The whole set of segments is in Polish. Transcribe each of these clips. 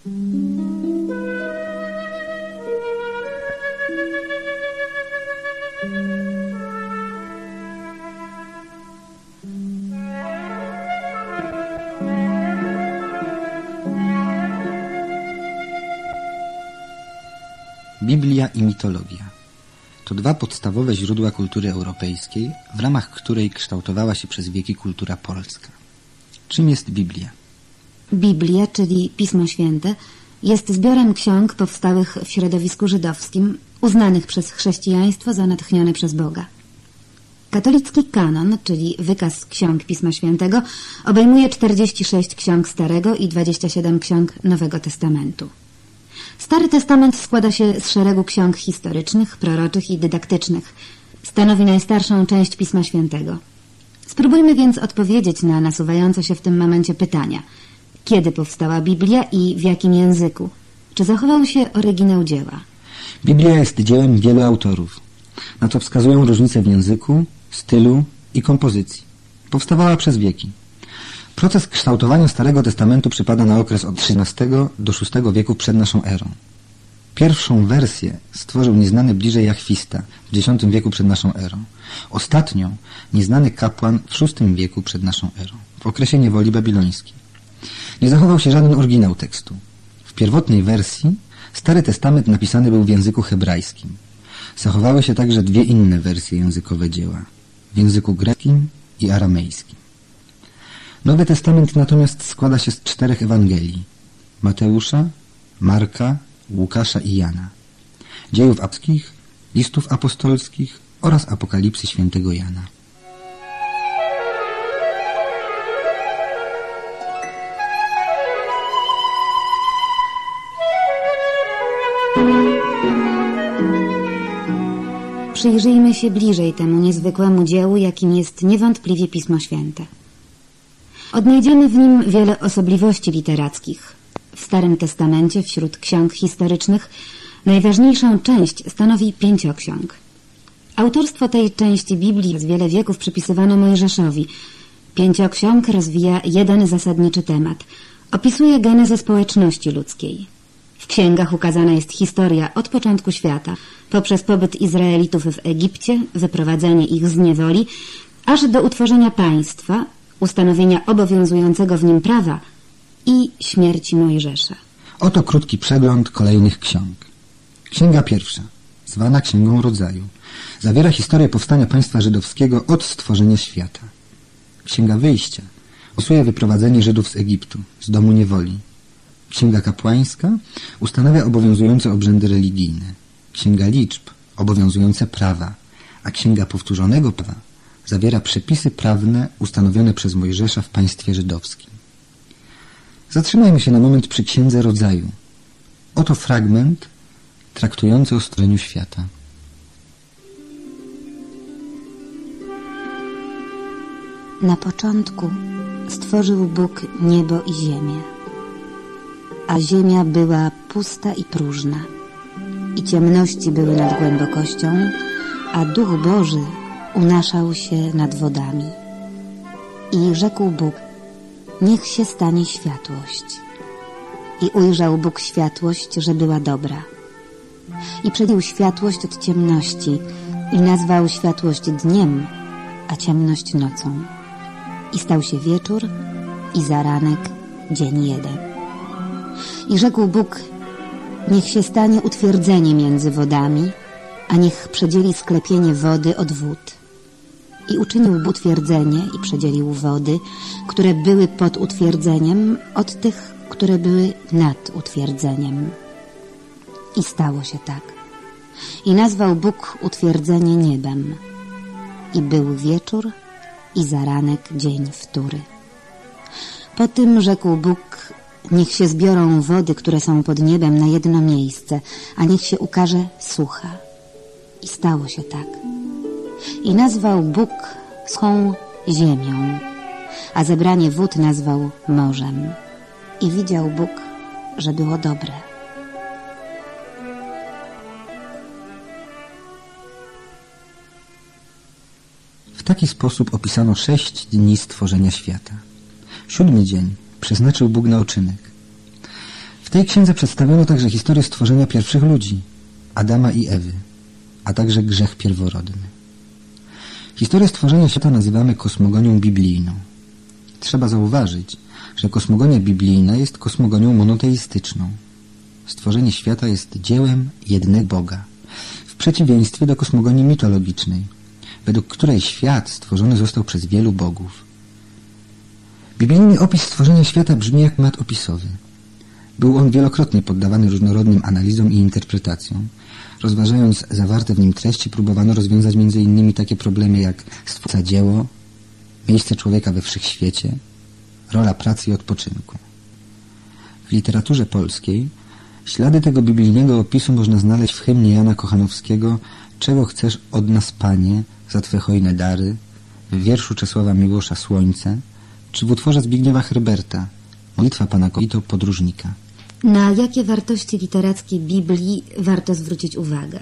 Biblia i mitologia to dwa podstawowe źródła kultury europejskiej, w ramach której kształtowała się przez wieki kultura polska. Czym jest Biblia? Biblia, czyli Pismo Święte, jest zbiorem ksiąg powstałych w środowisku żydowskim, uznanych przez chrześcijaństwo za natchnione przez Boga. Katolicki kanon, czyli wykaz ksiąg Pisma Świętego, obejmuje 46 ksiąg Starego i 27 ksiąg Nowego Testamentu. Stary Testament składa się z szeregu ksiąg historycznych, proroczych i dydaktycznych. Stanowi najstarszą część Pisma Świętego. Spróbujmy więc odpowiedzieć na nasuwające się w tym momencie pytania. Kiedy powstała Biblia i w jakim języku? Czy zachował się oryginał dzieła? Biblia jest dziełem wielu autorów. Na to wskazują różnice w języku, stylu i kompozycji. Powstawała przez wieki. Proces kształtowania Starego Testamentu przypada na okres od XIII do VI wieku przed naszą erą. Pierwszą wersję stworzył nieznany bliżej Jachwista w X wieku przed naszą erą. Ostatnią nieznany kapłan w VI wieku przed naszą erą, w okresie niewoli babilońskiej. Nie zachował się żaden oryginał tekstu. W pierwotnej wersji Stary Testament napisany był w języku hebrajskim. Zachowały się także dwie inne wersje językowe dzieła w języku greckim i aramejskim. Nowy Testament natomiast składa się z czterech Ewangelii Mateusza, Marka, Łukasza i Jana, dziejów apskich, listów apostolskich oraz apokalipsy świętego Jana. Przyjrzyjmy się bliżej temu niezwykłemu dziełu, jakim jest niewątpliwie Pismo Święte. Odnajdziemy w nim wiele osobliwości literackich. W Starym Testamencie wśród ksiąg historycznych najważniejszą część stanowi pięcioksiąg. Autorstwo tej części Biblii z wiele wieków przypisywano Mojżeszowi. Pięcioksiąg rozwija jeden zasadniczy temat. Opisuje genezę społeczności ludzkiej. W księgach ukazana jest historia od początku świata, poprzez pobyt Izraelitów w Egipcie, wyprowadzenie ich z niewoli, aż do utworzenia państwa, ustanowienia obowiązującego w nim prawa i śmierci Mojżesza. Oto krótki przegląd kolejnych ksiąg. Księga pierwsza, zwana Księgą Rodzaju, zawiera historię powstania państwa żydowskiego od stworzenia świata. Księga Wyjścia opisuje wyprowadzenie Żydów z Egiptu, z domu niewoli. Księga Kapłańska ustanawia obowiązujące obrzędy religijne. Księga Liczb obowiązujące prawa, a Księga Powtórzonego Prawa zawiera przepisy prawne ustanowione przez Mojżesza w państwie żydowskim. Zatrzymajmy się na moment przy Księdze Rodzaju. Oto fragment traktujący o stworzeniu świata. Na początku stworzył Bóg niebo i ziemię, a ziemia była pusta i próżna, i ciemności były nad głębokością, a Duch Boży unaszał się nad wodami. I rzekł Bóg, niech się stanie światłość. I ujrzał Bóg światłość, że była dobra. I przedził światłość od ciemności i nazwał światłość dniem, a ciemność nocą. I stał się wieczór i zaranek dzień jeden. I rzekł Bóg, niech się stanie utwierdzenie między wodami, a niech przedzieli sklepienie wody od wód i uczynił utwierdzenie i przedzielił wody, które były pod utwierdzeniem od tych, które były nad utwierdzeniem. I stało się tak. I nazwał Bóg utwierdzenie niebem. I był wieczór i zaranek dzień wtóry. Po tym rzekł Bóg, niech się zbiorą wody, które są pod niebem na jedno miejsce, a niech się ukaże sucha. I stało się tak i nazwał Bóg swą ziemią, a zebranie wód nazwał morzem. I widział Bóg, że było dobre. W taki sposób opisano sześć dni stworzenia świata. Siódmy dzień przeznaczył Bóg na uczynek. W tej księdze przedstawiono także historię stworzenia pierwszych ludzi, Adama i Ewy, a także grzech pierworodny. Historię stworzenia świata nazywamy kosmogonią biblijną. Trzeba zauważyć, że kosmogonia biblijna jest kosmogonią monoteistyczną. Stworzenie świata jest dziełem jednego Boga, w przeciwieństwie do kosmogonii mitologicznej, według której świat stworzony został przez wielu bogów. Biblijny opis stworzenia świata brzmi jak mat opisowy. Był on wielokrotnie poddawany różnorodnym analizom i interpretacjom. Rozważając zawarte w nim treści, próbowano rozwiązać m.in. takie problemy jak stwórca dzieło, miejsce człowieka we wszechświecie, rola pracy i odpoczynku. W literaturze polskiej ślady tego biblijnego opisu można znaleźć w hymnie Jana Kochanowskiego Czego chcesz od nas, Panie, za Twe hojne dary, w wierszu Czesława Miłosza Słońce, czy w utworze Zbigniewa Herberta Modlitwa Pana Kowito Podróżnika. Na jakie wartości literackie Biblii warto zwrócić uwagę?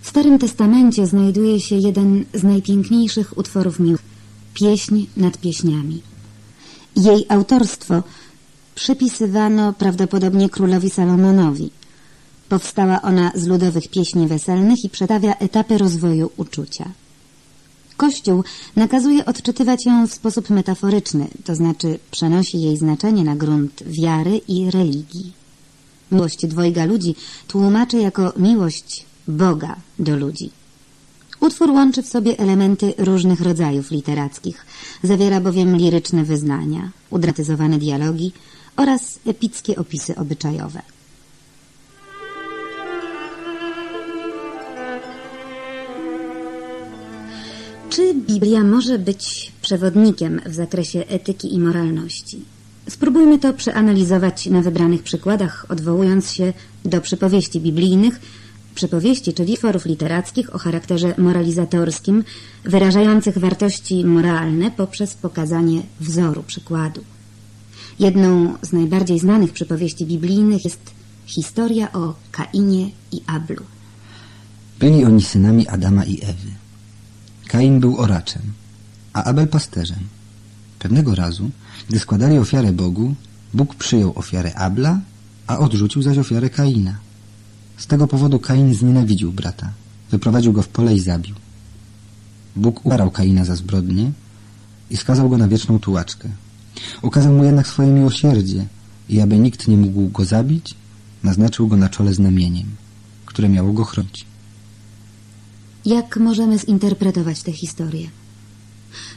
W Starym Testamencie znajduje się jeden z najpiękniejszych utworów miłosnych Pieśń nad pieśniami. Jej autorstwo przypisywano prawdopodobnie królowi Salomonowi. Powstała ona z ludowych pieśni weselnych i przedstawia etapy rozwoju uczucia. Kościół nakazuje odczytywać ją w sposób metaforyczny, to znaczy przenosi jej znaczenie na grunt wiary i religii. Miłość dwojga ludzi tłumaczy jako miłość Boga do ludzi. Utwór łączy w sobie elementy różnych rodzajów literackich. Zawiera bowiem liryczne wyznania, udramatyzowane dialogi oraz epickie opisy obyczajowe. Czy Biblia może być przewodnikiem w zakresie etyki i moralności? Spróbujmy to przeanalizować na wybranych przykładach, odwołując się do przypowieści biblijnych, przypowieści, czyli tworów literackich o charakterze moralizatorskim, wyrażających wartości moralne poprzez pokazanie wzoru, przykładu. Jedną z najbardziej znanych przypowieści biblijnych jest historia o Kainie i Ablu. Byli oni synami Adama i Ewy. Kain był oraczem, a Abel pasterzem. Pewnego razu, gdy składali ofiarę Bogu, Bóg przyjął ofiarę Abla, a odrzucił zaś ofiarę Kaina. Z tego powodu Kain znienawidził brata, wyprowadził go w pole i zabił. Bóg ukarał Kaina za zbrodnie i skazał go na wieczną tułaczkę. Ukazał mu jednak swoje miłosierdzie i aby nikt nie mógł go zabić, naznaczył go na czole znamieniem, które miało go chronić. Jak możemy zinterpretować tę historię?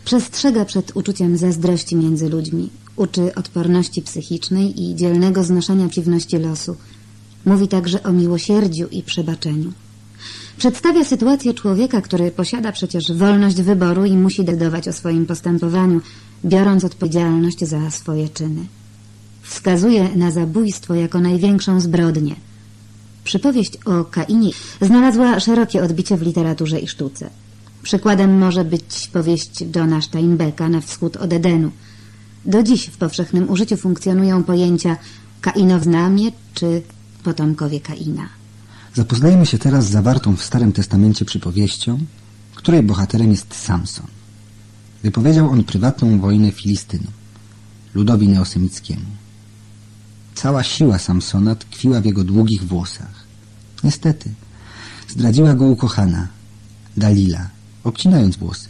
Przestrzega przed uczuciem zazdrości między ludźmi, uczy odporności psychicznej i dzielnego znoszenia przeciwności losu. Mówi także o miłosierdziu i przebaczeniu. Przedstawia sytuację człowieka, który posiada przecież wolność wyboru i musi decydować o swoim postępowaniu, biorąc odpowiedzialność za swoje czyny. Wskazuje na zabójstwo jako największą zbrodnię – Przypowieść o Kainie znalazła szerokie odbicie w literaturze i sztuce. Przykładem może być powieść Johna Steinbecka Na wschód od Edenu. Do dziś w powszechnym użyciu funkcjonują pojęcia Kainownamie czy potomkowie Kaina. Zapoznajmy się teraz z zawartą w Starym Testamencie przypowieścią, której bohaterem jest Samson. Wypowiedział on prywatną wojnę Filistynom, ludowi neosemickiemu. Cała siła Samsona tkwiła w jego długich włosach. Niestety, zdradziła go ukochana, Dalila, obcinając włosy.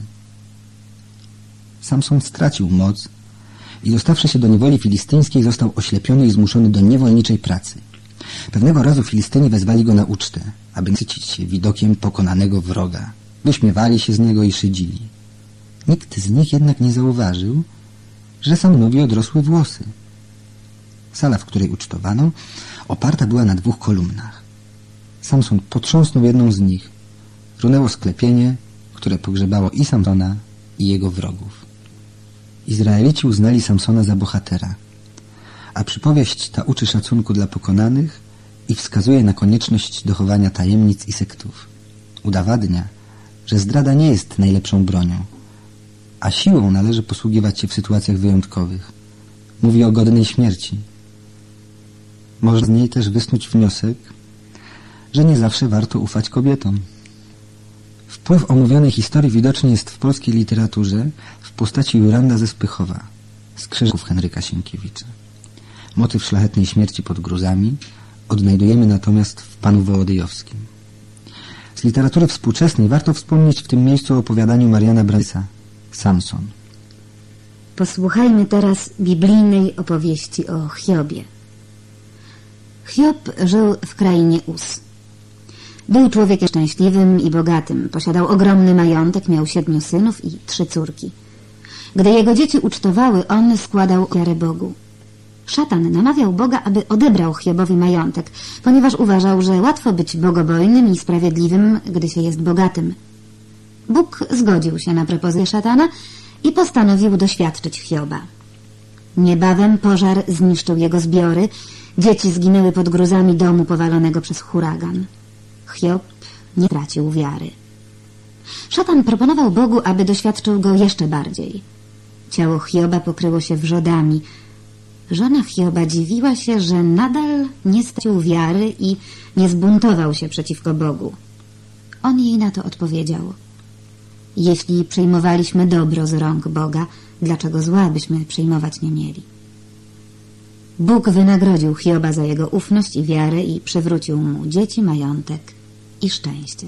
Samson stracił moc i dostawszy się do niewoli filistyńskiej został oślepiony i zmuszony do niewolniczej pracy. Pewnego razu Filistyni wezwali go na ucztę, aby nasycić się widokiem pokonanego wroga. Wyśmiewali się z niego i szydzili. Nikt z nich jednak nie zauważył, że Samsonowi odrosły włosy. Sala, w której ucztowano, oparta była na dwóch kolumnach. Samson potrząsnął jedną z nich. Runęło sklepienie, które pogrzebało i Samsona, i jego wrogów. Izraelici uznali Samsona za bohatera, a przypowieść ta uczy szacunku dla pokonanych i wskazuje na konieczność dochowania tajemnic i sektów. Udowadnia, że zdrada nie jest najlepszą bronią, a siłą należy posługiwać się w sytuacjach wyjątkowych. Mówi o godnej śmierci, można z niej też wysnuć wniosek, że nie zawsze warto ufać kobietom. Wpływ omówionej historii widoczny jest w polskiej literaturze w postaci Juranda ze Spychowa, z Krzyżków Henryka Sienkiewicza. Motyw szlachetnej śmierci pod gruzami odnajdujemy natomiast w panu Wołodyjowskim. Z literatury współczesnej warto wspomnieć w tym miejscu o opowiadaniu Mariana Bradysa Samson. Posłuchajmy teraz biblijnej opowieści o Hiobie. Hiob żył w krainie Us. Był człowiekiem szczęśliwym i bogatym. Posiadał ogromny majątek, miał siedmiu synów i trzy córki. Gdy jego dzieci ucztowały, on składał ofiarę Bogu. Szatan namawiał Boga, aby odebrał Hiobowi majątek, ponieważ uważał, że łatwo być bogobojnym i sprawiedliwym, gdy się jest bogatym. Bóg zgodził się na propozycję szatana i postanowił doświadczyć Hioba. Niebawem pożar zniszczył jego zbiory, dzieci zginęły pod gruzami domu powalonego przez huragan. Hiob nie tracił wiary. Szatan proponował Bogu, aby doświadczył go jeszcze bardziej. Ciało Hioba pokryło się wrzodami. Żona Hioba dziwiła się, że nadal nie stracił wiary i nie zbuntował się przeciwko Bogu. On jej na to odpowiedział. Jeśli przyjmowaliśmy dobro z rąk Boga, dlaczego zła byśmy przyjmować nie mieli? Bóg wynagrodził Hioba za jego ufność i wiarę i przywrócił mu dzieci, majątek i szczęście.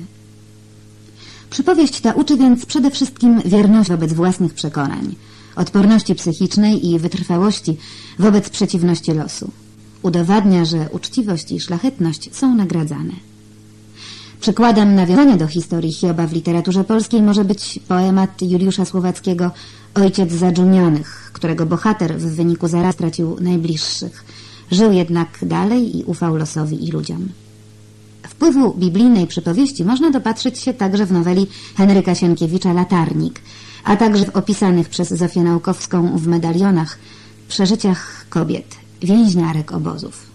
Przypowieść ta uczy więc przede wszystkim wierności wobec własnych przekonań, odporności psychicznej i wytrwałości wobec przeciwności losu. Udowadnia, że uczciwość i szlachetność są nagradzane. Przykładem nawiązania do historii Hioba w literaturze polskiej może być poemat Juliusza Słowackiego Ojciec Zadżumionych, którego bohater w wyniku zaraz stracił najbliższych. Żył jednak dalej i ufał losowi i ludziom. Wpływu biblijnej przypowieści można dopatrzyć się także w noweli Henryka Sienkiewicza Latarnik, a także w opisanych przez Zofię Naukowską w medalionach przeżyciach kobiet, więźniarek obozów.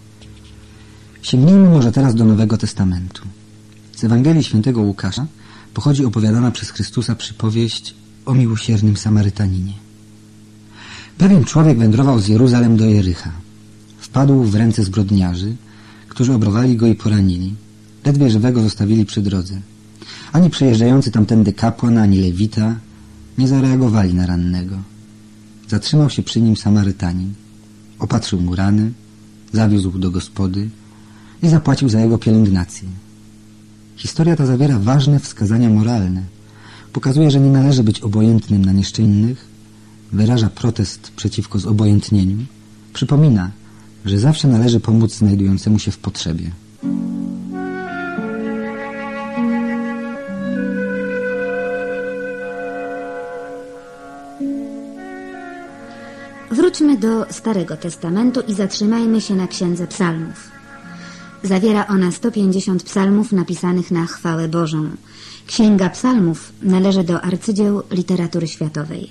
Sięgnijmy może teraz do Nowego Testamentu. Z Ewangelii Świętego Łukasza pochodzi opowiadana przez Chrystusa przypowieść o miłosiernym Samarytaninie. Pewien człowiek wędrował z Jeruzalem do Jericha. Wpadł w ręce zbrodniarzy, którzy obrowali go i poranili. Ledwie żywego zostawili przy drodze. Ani przejeżdżający tamtędy kapłan, ani lewita nie zareagowali na rannego. Zatrzymał się przy nim Samarytanin. Opatrzył mu rany, zawiózł do gospody i zapłacił za jego pielęgnację. Historia ta zawiera ważne wskazania moralne. Pokazuje, że nie należy być obojętnym na nieszczęśliwych, wyraża protest przeciwko zobojętnieniu, przypomina, że zawsze należy pomóc znajdującemu się w potrzebie. Wróćmy do Starego Testamentu i zatrzymajmy się na Księdze Psalmów. Zawiera ona 150 psalmów napisanych na chwałę Bożą. Księga Psalmów należy do arcydzieł literatury światowej.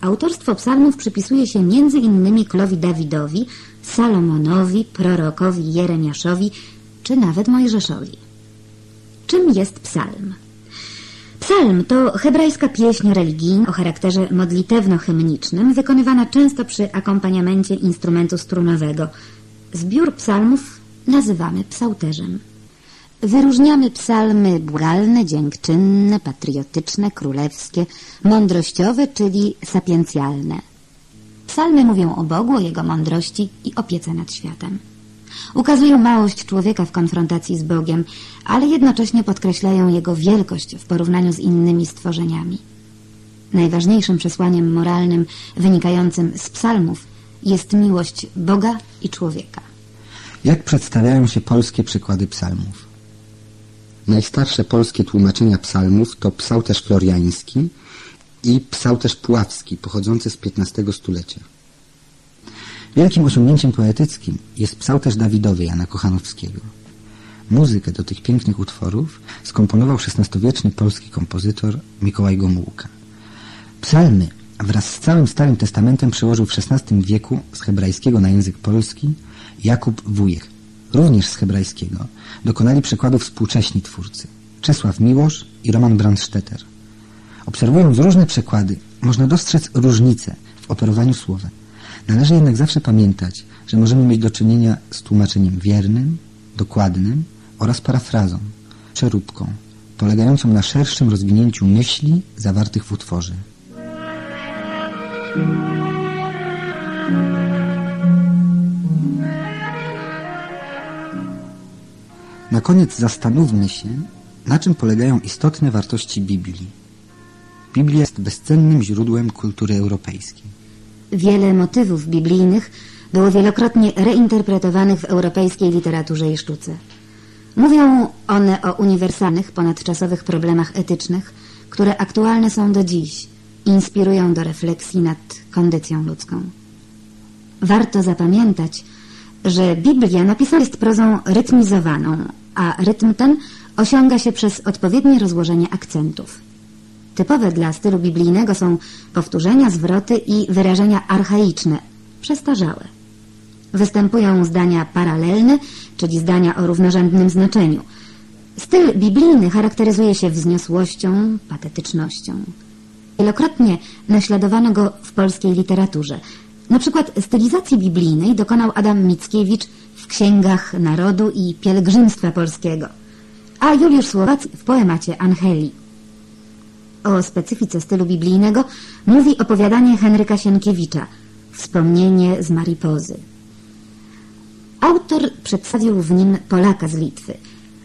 Autorstwo psalmów przypisuje się między innymi królowi Dawidowi, Salomonowi, prorokowi Jeremiaszowi czy nawet Mojżeszowi. Czym jest psalm? Psalm to hebrajska pieśń religijna o charakterze modlitewno-hymnicznym, wykonywana często przy akompaniamencie instrumentu strunowego. Zbiór psalmów nazywamy psałterzem. Wyróżniamy psalmy błgalne, dziękczynne, patriotyczne, królewskie, mądrościowe, czyli sapiencjalne. Psalmy mówią o Bogu, o Jego mądrości i opiece nad światem. Ukazują małość człowieka w konfrontacji z Bogiem, ale jednocześnie podkreślają Jego wielkość w porównaniu z innymi stworzeniami. Najważniejszym przesłaniem moralnym wynikającym z psalmów jest miłość Boga i człowieka. Jak przedstawiają się polskie przykłady psalmów? Najstarsze polskie tłumaczenia psalmów to psałterz floriański i psałterz puławski, pochodzący z XV stulecia. Wielkim osiągnięciem poetyckim jest psałterz Dawidowy Jana Kochanowskiego. Muzykę do tych pięknych utworów skomponował XVI-wieczny polski kompozytor Mikołaj Gomułka. Psalmy wraz z całym Starym Testamentem przełożył w XVI wieku z hebrajskiego na język polski Jakub Wujek, również z hebrajskiego, dokonali przekładów współcześni twórcy Czesław Miłosz i Roman Brandstetter. Obserwując różne przekłady, można dostrzec różnice w operowaniu słowem. Należy jednak zawsze pamiętać, że możemy mieć do czynienia z tłumaczeniem wiernym, dokładnym oraz parafrazą, przeróbką, polegającą na szerszym rozwinięciu myśli zawartych w utworze. Na koniec zastanówmy się, na czym polegają istotne wartości Biblii. Biblia jest bezcennym źródłem kultury europejskiej. Wiele motywów biblijnych było wielokrotnie reinterpretowanych w europejskiej literaturze i sztuce. Mówią one o uniwersalnych, ponadczasowych problemach etycznych, które aktualne są do dziś, inspirują do refleksji nad kondycją ludzką. Warto zapamiętać, że Biblia napisana jest prozą rytmizowaną, a rytm ten osiąga się przez odpowiednie rozłożenie akcentów. Typowe dla stylu biblijnego są powtórzenia, zwroty i wyrażenia archaiczne, przestarzałe. Występują zdania paralelne, czyli zdania o równorzędnym znaczeniu. Styl biblijny charakteryzuje się wzniosłością, patetycznością. Wielokrotnie naśladowano go w polskiej literaturze. Na przykład stylizacji biblijnej dokonał Adam Mickiewicz w Księgach Narodu i Pielgrzymstwa Polskiego, a Juliusz Słowacki w poemacie Angeli. O specyfice stylu biblijnego mówi opowiadanie Henryka Sienkiewicza Wspomnienie z Maripozy. Autor przedstawił w nim Polaka z Litwy,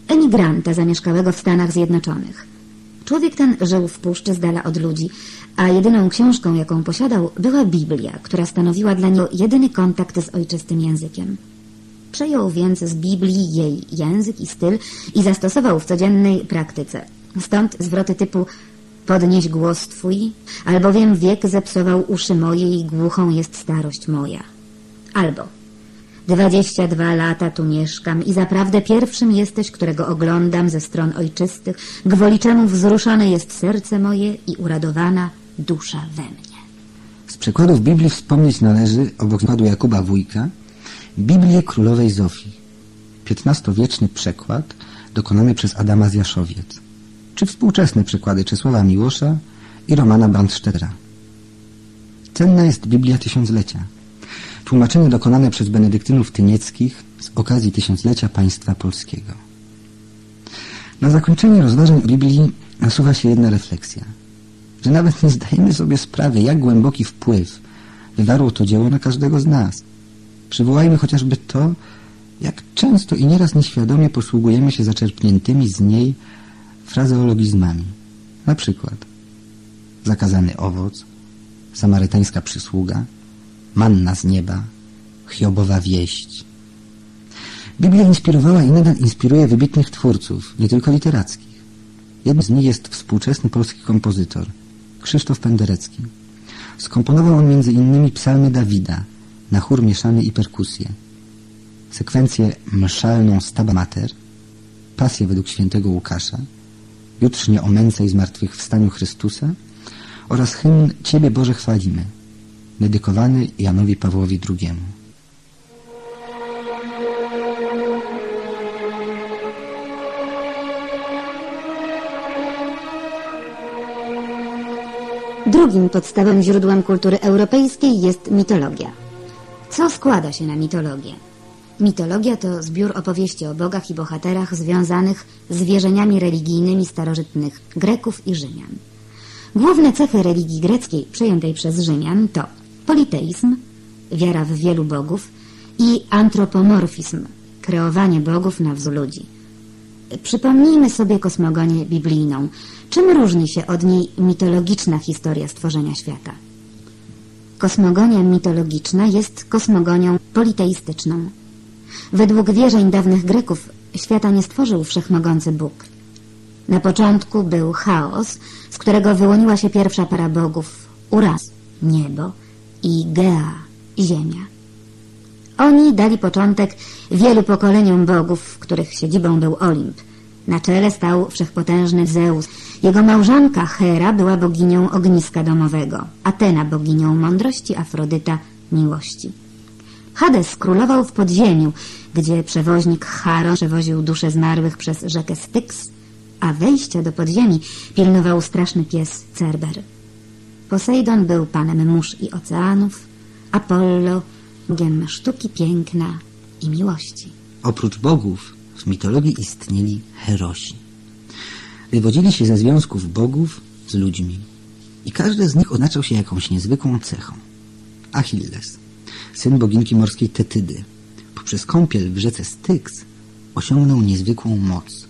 emigranta zamieszkałego w Stanach Zjednoczonych. Człowiek ten żył w puszczy z dala od ludzi, a jedyną książką, jaką posiadał, była Biblia, która stanowiła dla niego jedyny kontakt z ojczystym językiem. Przejął więc z Biblii jej język i styl i zastosował w codziennej praktyce. Stąd zwroty typu podnieś głos twój, albowiem wiek zepsował uszy moje i głuchą jest starość moja. Albo Dwadzieścia dwa lata tu mieszkam i zaprawdę pierwszym jesteś, którego oglądam ze stron ojczystych, gwoli czemu wzruszone jest serce moje i uradowana dusza we mnie. Z przykładów Biblii wspomnieć należy, obok przykładu Jakuba Wójka, Biblię Królowej Zofii, XV-wieczny przekład dokonany przez Adama Zjaszowiec, czy współczesne przykłady Czesława Miłosza i Romana Brandstättera. Cenna jest Biblia Tysiąclecia, Tłumaczenie dokonane przez benedyktynów tynieckich z okazji tysiąclecia państwa polskiego. Na zakończenie rozważań Biblii nasuwa się jedna refleksja, że nawet nie zdajemy sobie sprawy, jak głęboki wpływ wywarło to dzieło na każdego z nas. Przywołajmy chociażby to, jak często i nieraz nieświadomie posługujemy się zaczerpniętymi z niej frazeologizmami. Na przykład zakazany owoc, samarytańska przysługa, manna z nieba, Hiobowa wieść. Biblia inspirowała i nadal inspiruje wybitnych twórców, nie tylko literackich. Jednym z nich jest współczesny polski kompozytor, Krzysztof Penderecki. Skomponował on innymi psalmy Dawida, na chór mieszany i perkusję, sekwencję mszalną Staba Mater, pasję według świętego Łukasza, jutrznie o męce i zmartwychwstaniu Chrystusa oraz hymn Ciebie Boże chwalimy – dedykowany Janowi Pawłowi II. Drugim podstawowym źródłem kultury europejskiej jest mitologia. Co składa się na mitologię? Mitologia to zbiór opowieści o bogach i bohaterach związanych z wierzeniami religijnymi starożytnych Greków i Rzymian. Główne cechy religii greckiej przyjętej przez Rzymian to politeizm, wiara w wielu bogów i antropomorfizm, kreowanie bogów na wzór ludzi. Przypomnijmy sobie kosmogonię biblijną. Czym różni się od niej mitologiczna historia stworzenia świata? Kosmogonia mitologiczna jest kosmogonią politeistyczną. Według wierzeń dawnych Greków świata nie stworzył wszechmogący Bóg. Na początku był chaos, z którego wyłoniła się pierwsza para bogów, Uraz, niebo, i Gea, ziemia. Oni dali początek wielu pokoleniom bogów, których siedzibą był Olimp. Na czele stał wszechpotężny Zeus. Jego małżonka Hera była boginią ogniska domowego, Atena boginią mądrości, Afrodyta miłości. Hades królował w podziemiu, gdzie przewoźnik Charon przewoził dusze zmarłych przez rzekę Styx, a wejścia do podziemi pilnował straszny pies Cerber. Posejdon był panem mórz i oceanów, Apollo bogiem sztuki piękna i miłości. Oprócz bogów w mitologii istnieli herosi. Wywodzili się ze związków bogów z ludźmi i każdy z nich oznaczał się jakąś niezwykłą cechą. Achilles, syn boginki morskiej Tetydy, poprzez kąpiel w rzece Styx osiągnął niezwykłą moc.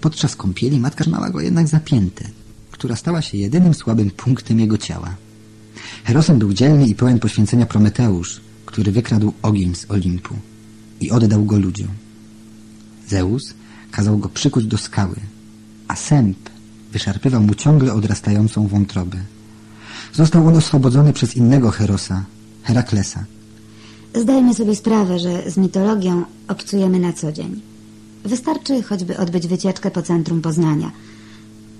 Podczas kąpieli matka trzymała go jednak zapięte, która stała się jedynym słabym punktem jego ciała. Herosem był dzielny i pełen poświęcenia Prometeusz, który wykradł ogień z Olimpu i oddał go ludziom. Zeus kazał go przykuć do skały, a sęp wyszarpywał mu ciągle odrastającą wątrobę. Został on oswobodzony przez innego Herosa, Heraklesa. Zdajmy sobie sprawę, że z mitologią obcujemy na co dzień. Wystarczy choćby odbyć wycieczkę po centrum Poznania.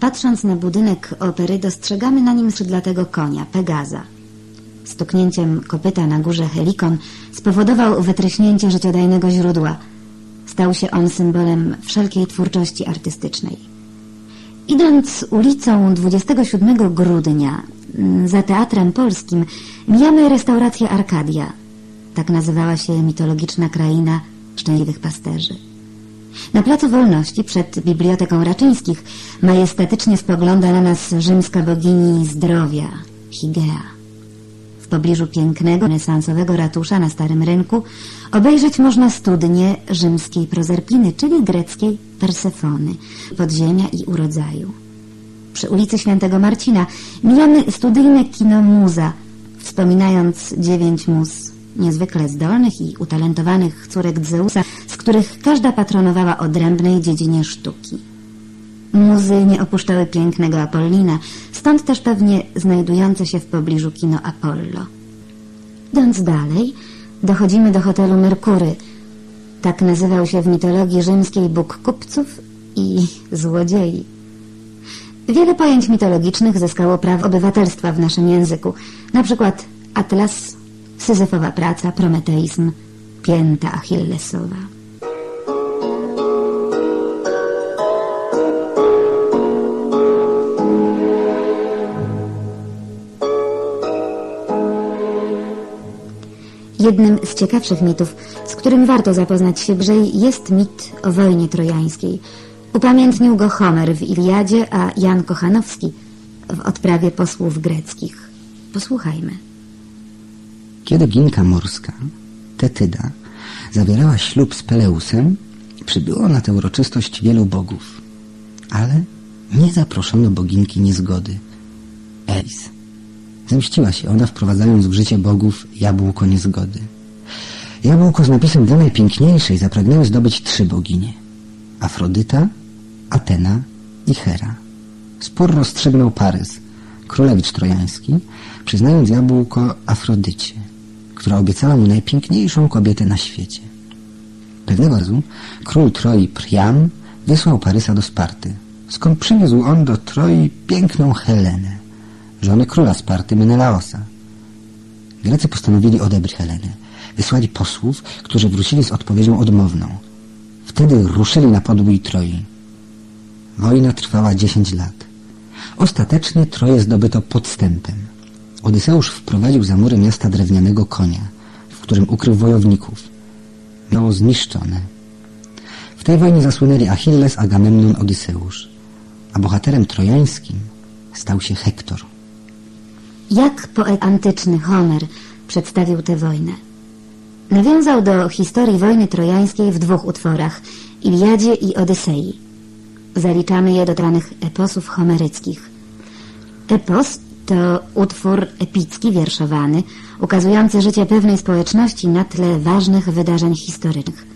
Patrząc na budynek opery, dostrzegamy na nim skrzydlatego konia, Pegaza. Stuknięciem kopyta na górze Helikon spowodował wytryśnięcie życiodajnego źródła. Stał się on symbolem wszelkiej twórczości artystycznej. Idąc ulicą 27 grudnia za Teatrem Polskim mijamy restaurację Arkadia. Tak nazywała się mitologiczna kraina szczęśliwych pasterzy. Na Placu Wolności przed Biblioteką Raczyńskich majestatycznie spogląda na nas rzymska bogini zdrowia, Higea. W pobliżu pięknego, renesansowego ratusza na Starym Rynku obejrzeć można studnię rzymskiej Prozerpiny, czyli greckiej Persefony, podziemia i urodzaju. Przy ulicy Świętego Marcina mijamy studyjne kino Muza, wspominając dziewięć mus niezwykle zdolnych i utalentowanych córek Zeusa, z których każda patronowała odrębnej dziedzinie sztuki. Muzy nie opuszczały pięknego Apollina, stąd też pewnie znajdujące się w pobliżu kino Apollo. Idąc dalej, dochodzimy do hotelu Merkury. Tak nazywał się w mitologii rzymskiej Bóg kupców i złodziei. Wiele pojęć mitologicznych zyskało prawo obywatelstwa w naszym języku. Na przykład Atlas, Syzyfowa praca, Prometeizm, pięta Achillesowa. Jednym z ciekawszych mitów, z którym warto zapoznać się bliżej, jest mit o wojnie trojańskiej. Upamiętnił go Homer w Iliadzie, a Jan Kochanowski w odprawie posłów greckich. Posłuchajmy. Kiedy Ginka Morska, Tetyda, zawierała ślub z Peleusem, przybyło na tę uroczystość wielu bogów. Ale nie zaproszono boginki niezgody, Elis. Zemściła się ona, wprowadzając w życie bogów jabłko niezgody. Jabłko z napisem dla najpiękniejszej zapragnęły zdobyć trzy boginie. Afrodyta, Atena i Hera. Spór rozstrzygnął Parys, królewicz trojański, przyznając jabłko Afrodycie która obiecała mu najpiękniejszą kobietę na świecie. Pewnego razu król Troi Priam wysłał Parysa do Sparty, skąd przywiózł on do Troi piękną Helenę, żonę króla Sparty Menelaosa. Grecy postanowili odebrać Helenę. Wysłali posłów, którzy wrócili z odpowiedzią odmowną. Wtedy ruszyli na podbój Troi. Wojna trwała dziesięć lat. Ostatecznie Troje zdobyto podstępem. Odyseusz wprowadził za mury miasta drewnianego konia, w którym ukrył wojowników. Miało zniszczone. W tej wojnie zasłynęli Achilles, Agamemnon, Odyseusz, a bohaterem trojańskim stał się Hektor. Jak poet antyczny Homer przedstawił tę wojnę? Nawiązał do historii wojny trojańskiej w dwóch utworach Iliadzie i Odysei. Zaliczamy je do danych eposów homeryckich. Epos to utwór epicki, wierszowany, ukazujący życie pewnej społeczności na tle ważnych wydarzeń historycznych.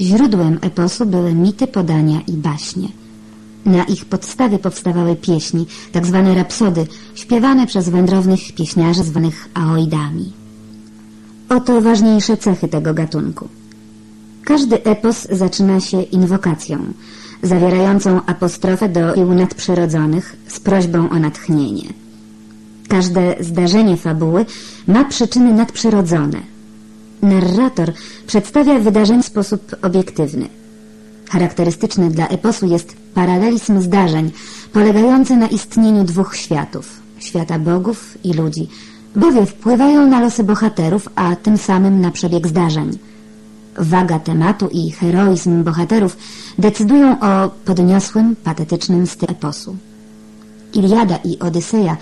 Źródłem eposu były mity, podania i baśnie. Na ich podstawie powstawały pieśni, tak zwane rapsody, śpiewane przez wędrownych pieśniarzy zwanych aoidami. Oto ważniejsze cechy tego gatunku. Każdy epos zaczyna się inwokacją, zawierającą apostrofę do sił nadprzyrodzonych z prośbą o natchnienie – Każde zdarzenie fabuły ma przyczyny nadprzyrodzone. Narrator przedstawia wydarzenie w sposób obiektywny. Charakterystyczny dla eposu jest paralelizm zdarzeń, polegający na istnieniu dwóch światów świata bogów i ludzi. Bogowie wpływają na losy bohaterów, a tym samym na przebieg zdarzeń. Waga tematu i heroizm bohaterów decydują o podniosłym, patetycznym stylu eposu. Iliada i Odyseja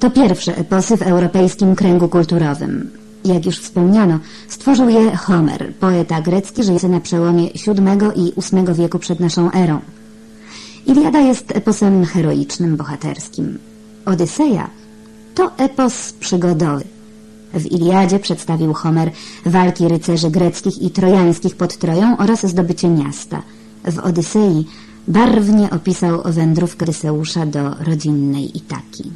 to pierwsze eposy w europejskim kręgu kulturowym. Jak już wspomniano, stworzył je Homer, poeta grecki żyjący na przełomie VII i VIII wieku przed naszą erą. Iliada jest eposem heroicznym, bohaterskim. Odyseja to epos przygodowy. W Iliadzie przedstawił Homer walki rycerzy greckich i trojańskich pod Troją oraz zdobycie miasta. W Odysei barwnie opisał wędrówkę Dyseusza do rodzinnej Itaki.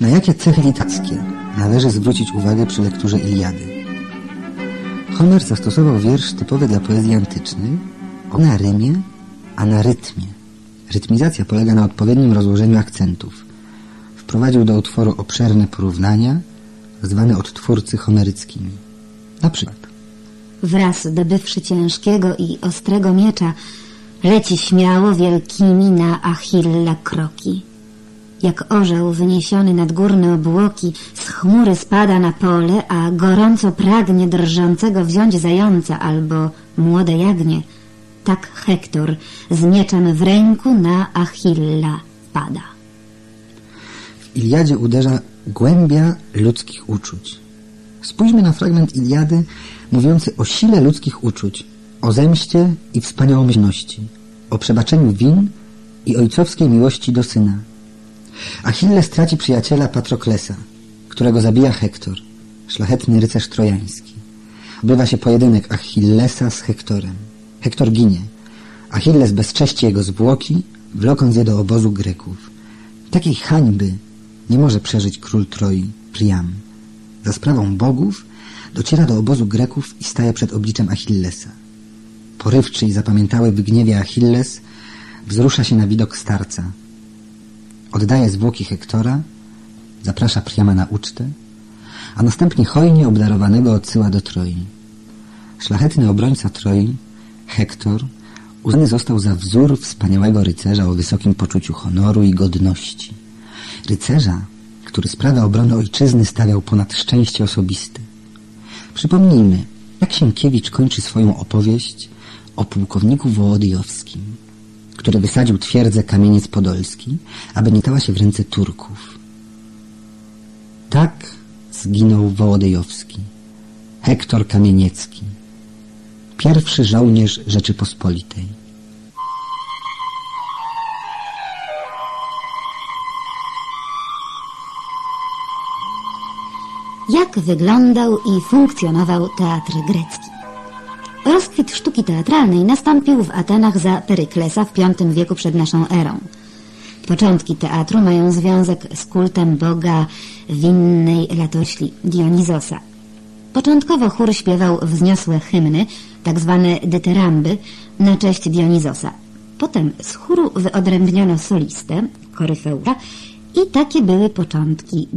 Na jakie cechy literackie należy zwrócić uwagę przy lekturze Iliady? Homer zastosował wiersz typowy dla poezji antycznej na rymie, a na rytmie. Rytmizacja polega na odpowiednim rozłożeniu akcentów. Wprowadził do utworu obszerne porównania, zwane od twórcy homeryckimi. Na przykład Wraz dobywszy ciężkiego i ostrego miecza, leci śmiało wielkimi na Achilla kroki. Jak orzeł wyniesiony nad górne obłoki, z chmury spada na pole, a gorąco pragnie drżącego wziąć zająca albo młode jagnię. Tak Hektor z mieczem w ręku na Achilla pada. W Iliadzie uderza głębia ludzkich uczuć. Spójrzmy na fragment Iliady mówiący o sile ludzkich uczuć, o zemście i wspaniałomyślności, o przebaczeniu win i ojcowskiej miłości do syna. Achilles traci przyjaciela Patroklesa, którego zabija Hektor, szlachetny rycerz trojański. Odbywa się pojedynek Achillesa z Hektorem. Hektor ginie. Achilles bezcześci jego zwłoki, wlokąc je do obozu Greków. Takiej hańby nie może przeżyć król Troi, Priam. Za sprawą bogów dociera do obozu Greków i staje przed obliczem Achillesa. Porywczy i zapamiętały w gniewie Achilles wzrusza się na widok starca. Oddaje zwłoki Hektora, zaprasza Priama na ucztę, a następnie hojnie obdarowanego odsyła do Troi. Szlachetny obrońca Troi, Hektor, uznany został za wzór wspaniałego rycerza o wysokim poczuciu honoru i godności. Rycerza, który sprawę obrony ojczyzny stawiał ponad szczęście osobiste. Przypomnijmy, jak Sienkiewicz kończy swoją opowieść o pułkowniku Wołodyjowskim, który wysadził twierdzę Kamieniec Podolski, aby nie stała się w ręce Turków. Tak zginął Wołodyjowski, Hektor Kamieniecki, pierwszy żołnierz Rzeczypospolitej. Jak wyglądał i funkcjonował teatr grecki? Rozkwit sztuki teatralnej nastąpił w Atenach za Peryklesa w V wieku przed naszą erą. Początki teatru mają związek z kultem boga winnej latośli Dionizosa. Początkowo chór śpiewał wzniosłe hymny, tak zwane deteramby, na cześć Dionizosa. Potem z chóru wyodrębniono solistę, koryfeusza i takie były początki